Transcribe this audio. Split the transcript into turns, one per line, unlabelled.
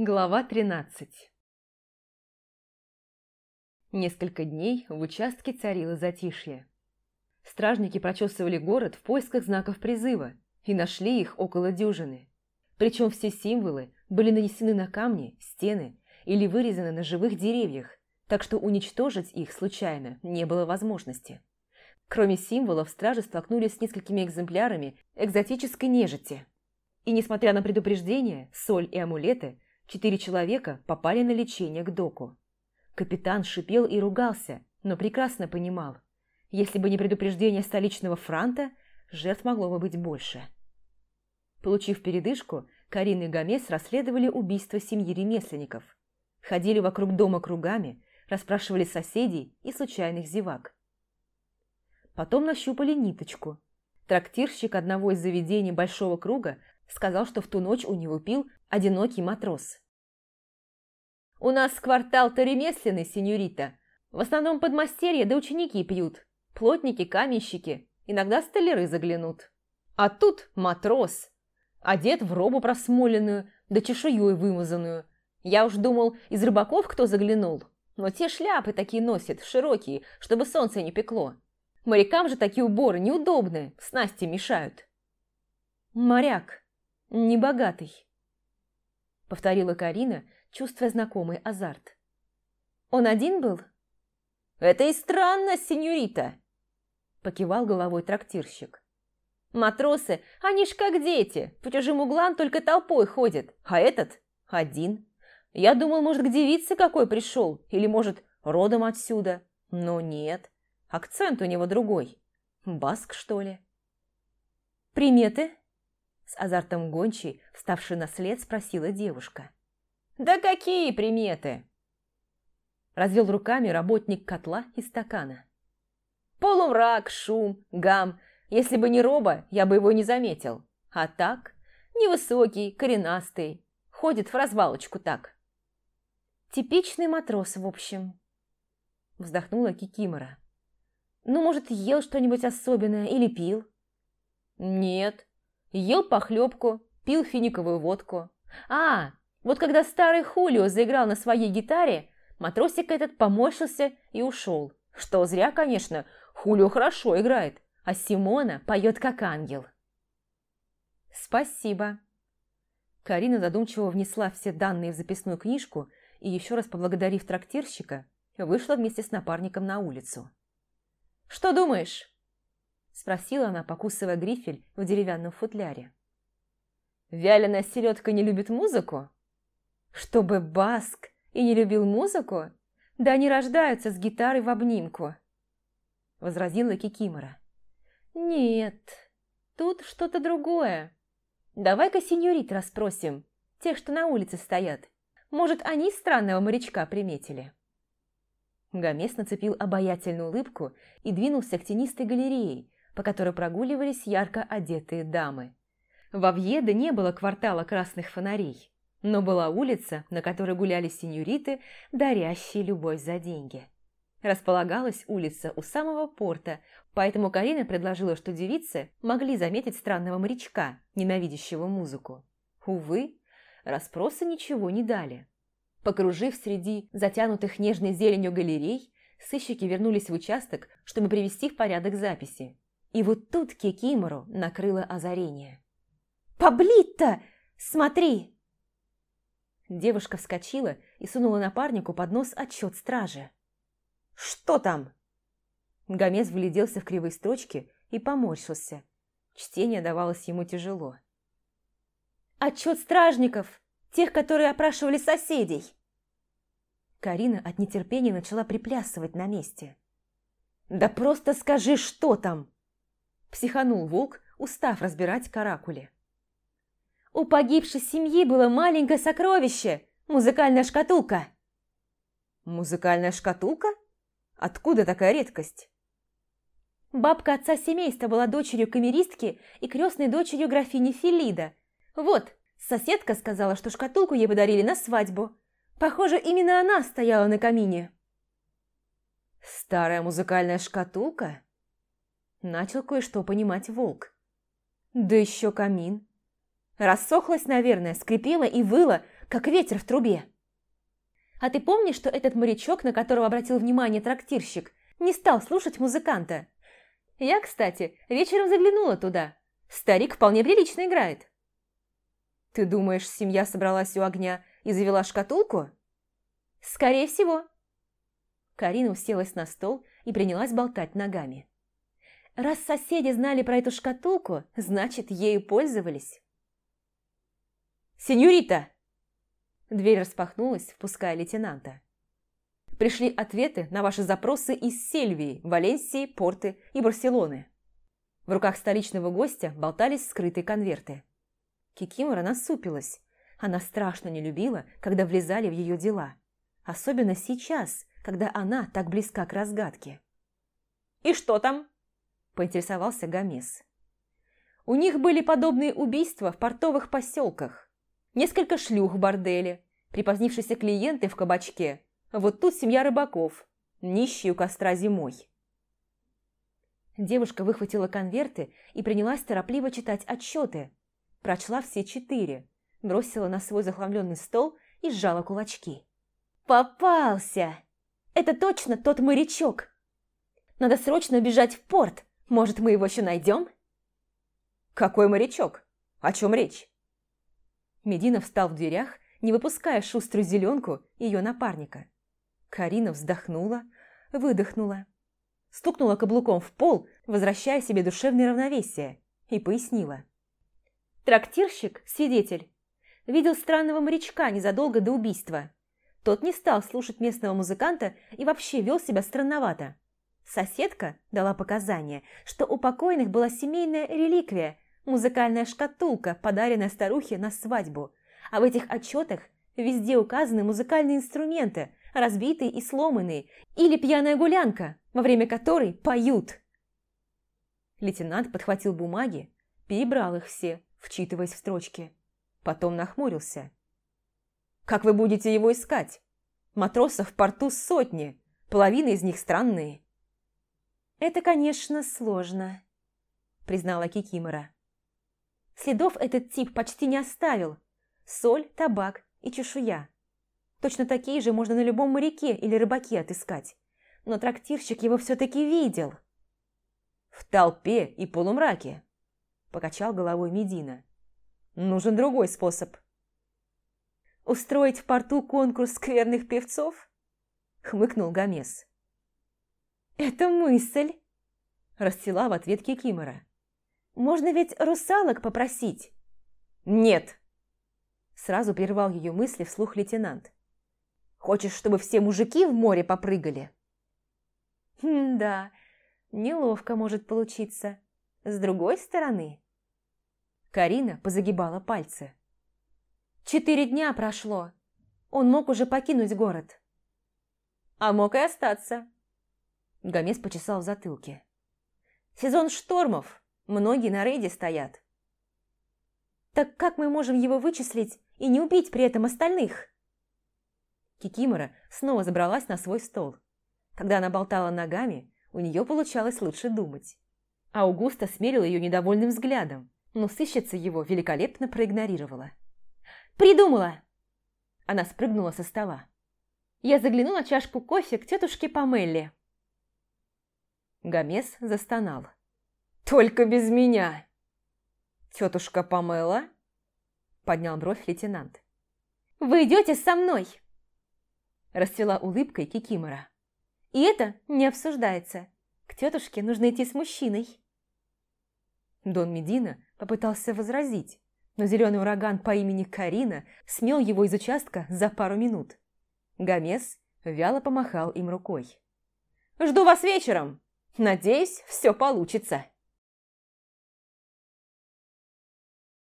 Глава 13 Несколько дней в участке царило затишье. Стражники прочесывали город в поисках знаков призыва и нашли их около дюжины. Причем все символы были нанесены на камни, стены или вырезаны на живых деревьях, так что уничтожить их случайно не было возможности. Кроме символов, стражи столкнулись с несколькими экземплярами экзотической нежити. И несмотря на предупреждения, соль и амулеты – Четыре человека попали на лечение к доку. Капитан шипел и ругался, но прекрасно понимал, если бы не предупреждение столичного франта, жертв могло бы быть больше. Получив передышку, Карина и Гомес расследовали убийство семьи ремесленников. Ходили вокруг дома кругами, расспрашивали соседей и случайных зевак. Потом нащупали ниточку. Трактирщик одного из заведений Большого круга сказал, что в ту ночь у него пил одинокий матрос. «У нас квартал-то ремесленный, сеньорита. В основном подмастерья да ученики пьют. Плотники, каменщики, иногда столяры заглянут. А тут матрос, одет в робу просмоленную, да чешуей вымазанную. Я уж думал, из рыбаков кто заглянул, но те шляпы такие носят, широкие, чтобы солнце не пекло. Морякам же такие уборы неудобные, снасти мешают. Моряк, небогатый, повторила Карина, чувствуя знакомый азарт. «Он один был?» «Это и странно, сеньорита!» Покивал головой трактирщик. «Матросы, они ж как дети, по чужим углам только толпой ходят, а этот один. Я думал, может, к девице какой пришел, или, может, родом отсюда. Но нет, акцент у него другой. Баск, что ли?» «Приметы?» С азартом гончей, вставшей на след, спросила девушка. «Да какие приметы?» Развел руками работник котла и стакана. «Полумрак, шум, гам. Если бы не роба, я бы его не заметил. А так, невысокий, коренастый. Ходит в развалочку так». «Типичный матрос, в общем», – вздохнула Кикимора. «Ну, может, ел что-нибудь особенное или пил?» «Нет. Ел похлебку, пил финиковую водку. А, вот когда старый Хулио заиграл на своей гитаре, матросик этот поморщился и ушел. Что зря, конечно, Хулио хорошо играет, а Симона поет как ангел. «Спасибо». Карина задумчиво внесла все данные в записную книжку и, еще раз поблагодарив трактирщика, вышла вместе с напарником на улицу. «Что думаешь?» – спросила она, покусывая грифель в деревянном футляре. «Вяленая селедка не любит музыку?» Чтобы Баск и не любил музыку? Да они рождаются с гитарой в обнимку. Возразила Кикимора. Нет, тут что-то другое. Давай-ка сеньорит расспросим, тех, что на улице стоят. Может, они странного морячка приметили? Гомес нацепил обаятельную улыбку и двинулся к тенистой галерее, по которой прогуливались ярко одетые дамы. Во Вьеде не было квартала красных фонарей но была улица, на которой гуляли сеньориты, дарящие любовь за деньги. Располагалась улица у самого порта, поэтому Карина предложила, что девицы могли заметить странного морячка, ненавидящего музыку. Увы, расспросы ничего не дали. Покружив среди затянутых нежной зеленью галерей, сыщики вернулись в участок, чтобы привести в порядок записи. И вот тут Кикимору накрыло озарение. «Паблитто! Смотри!» Девушка вскочила и сунула напарнику под нос отчет стражи. «Что там?» Гомес вгляделся в кривые строчки и поморщился. Чтение давалось ему тяжело. «Отчет стражников! Тех, которые опрашивали соседей!» Карина от нетерпения начала приплясывать на месте. «Да просто скажи, что там!» Психанул волк, устав разбирать каракули. У погибшей семьи было маленькое сокровище – музыкальная шкатулка. Музыкальная шкатулка? Откуда такая редкость? Бабка отца семейства была дочерью камеристки и крестной дочерью графини Филида. Вот, соседка сказала, что шкатулку ей подарили на свадьбу. Похоже, именно она стояла на камине. «Старая музыкальная шкатулка?» Начал кое-что понимать волк. «Да еще камин. Рассохлась, наверное, скрипела и выла, как ветер в трубе. А ты помнишь, что этот морячок, на которого обратил внимание трактирщик, не стал слушать музыканта? Я, кстати, вечером заглянула туда. Старик вполне прилично играет. Ты думаешь, семья собралась у огня и завела шкатулку? Скорее всего. Карина уселась на стол и принялась болтать ногами. Раз соседи знали про эту шкатулку, значит, ею пользовались. «Сеньорита!» Дверь распахнулась, впуская лейтенанта. Пришли ответы на ваши запросы из Сельвии, Валенсии, Порты и Барселоны. В руках столичного гостя болтались скрытые конверты. Кикимора насупилась. Она страшно не любила, когда влезали в ее дела. Особенно сейчас, когда она так близка к разгадке. «И что там?» – поинтересовался Гомес. У них были подобные убийства в портовых поселках несколько шлюх в борделе, припозднившиеся клиенты в кабачке. Вот тут семья рыбаков, нищие у костра зимой. Девушка выхватила конверты и принялась торопливо читать отчеты. Прочла все четыре, бросила на свой захламленный стол и сжала кулачки. «Попался! Это точно тот морячок! Надо срочно бежать в порт, может, мы его еще найдем?» «Какой морячок? О чем речь?» Медина встал в дверях, не выпуская шуструю зеленку ее напарника. Карина вздохнула, выдохнула, стукнула каблуком в пол, возвращая себе душевное равновесие, и пояснила. Трактирщик, свидетель, видел странного морячка незадолго до убийства. Тот не стал слушать местного музыканта и вообще вел себя странновато. Соседка дала показания, что у покойных была семейная реликвия музыкальная шкатулка, подаренная старухе на свадьбу. А в этих отчетах везде указаны музыкальные инструменты, разбитые и сломанные, или пьяная гулянка, во время которой поют. Лейтенант подхватил бумаги, перебрал их все, вчитываясь в строчки. Потом нахмурился. «Как вы будете его искать? Матросов в порту сотни, половина из них странные». «Это, конечно, сложно», признала Кикимора. Следов этот тип почти не оставил. Соль, табак и чешуя. Точно такие же можно на любом моряке или рыбаке отыскать. Но трактирщик его все-таки видел. «В толпе и полумраке», – покачал головой Медина. «Нужен другой способ». «Устроить в порту конкурс скверных певцов?» – хмыкнул Гомес. «Это мысль!» – расцвела в ответ Кикимора. Можно ведь русалок попросить?» «Нет!» Сразу прервал ее мысли вслух лейтенант. «Хочешь, чтобы все мужики в море попрыгали?» хм, «Да, неловко может получиться. С другой стороны...» Карина позагибала пальцы. «Четыре дня прошло. Он мог уже покинуть город». «А мог и остаться». Гомес почесал в затылке. «Сезон штормов. Многие на рейде стоят. Так как мы можем его вычислить и не убить при этом остальных? Кикимора снова забралась на свой стол. Когда она болтала ногами, у нее получалось лучше думать. Аугуста смерила ее недовольным взглядом, но сыщица его великолепно проигнорировала. «Придумала!» Она спрыгнула со стола. «Я загляну на чашку кофе к тетушке Памелле». Гомес застонал. «Только без меня!» «Тетушка Памела?» Поднял бровь лейтенант. «Вы идете со мной!» Расцвела улыбкой Кикимора. «И это не обсуждается. К тетушке нужно идти с мужчиной». Дон Медина попытался возразить, но зеленый ураган по имени Карина смел его из участка за пару минут. Гомес вяло помахал им рукой. «Жду вас вечером! Надеюсь, все получится!»